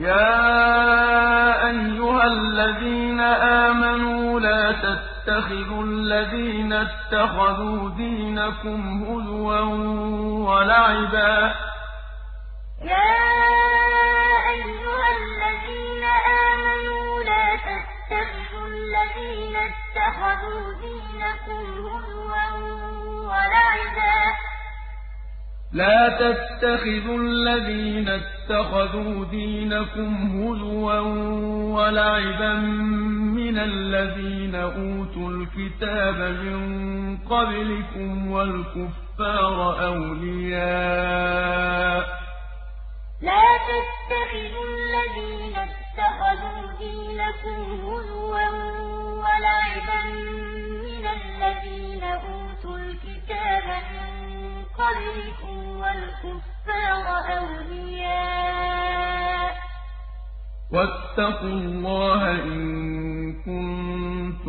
يا أيها الذين آمنوا لا تتخذوا الذين اتخذوا دينكم هزوا ولعبا يا أيها الذين آمنوا لا تتخذوا الذين اتخذوا دينكم هزوا لا تتخذوا الذين اتخذوا دينكم هزوا ولعبا من الذين أوتوا الكتاب من قبلكم والكفار أولياء لا تتخذوا الذين اتخذوا دينكم هزوا ولعبا من الذين أوتوا الكتاب من قبلكم الْكُفَّارَ أَوْلِيَاءَ ۚ. وَاتَّقُوا اللَّهَ إِن كُنتُمْ مُؤْمِنِينَ